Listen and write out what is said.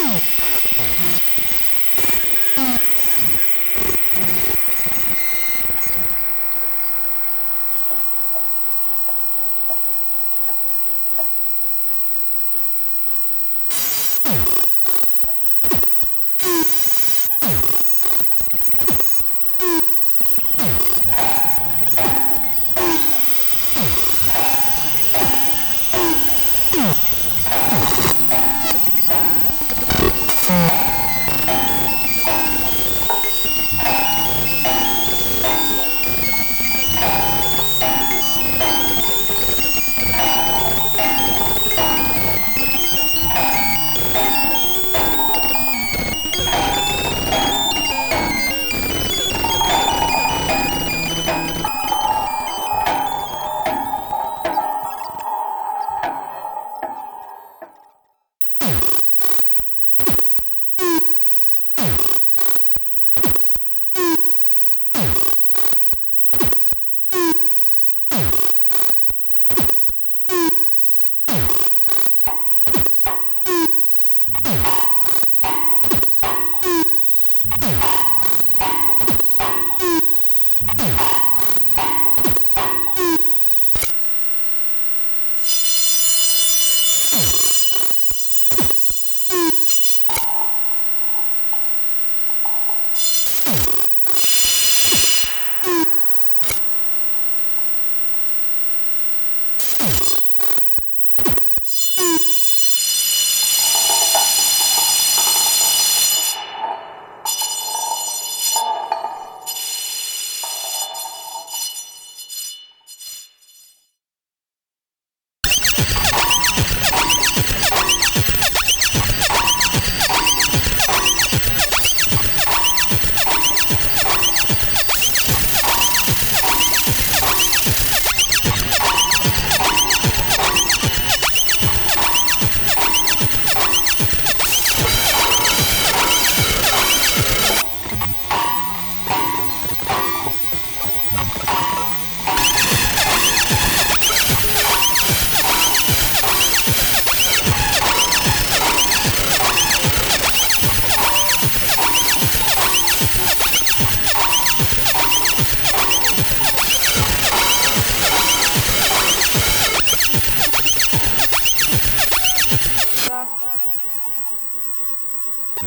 Oh.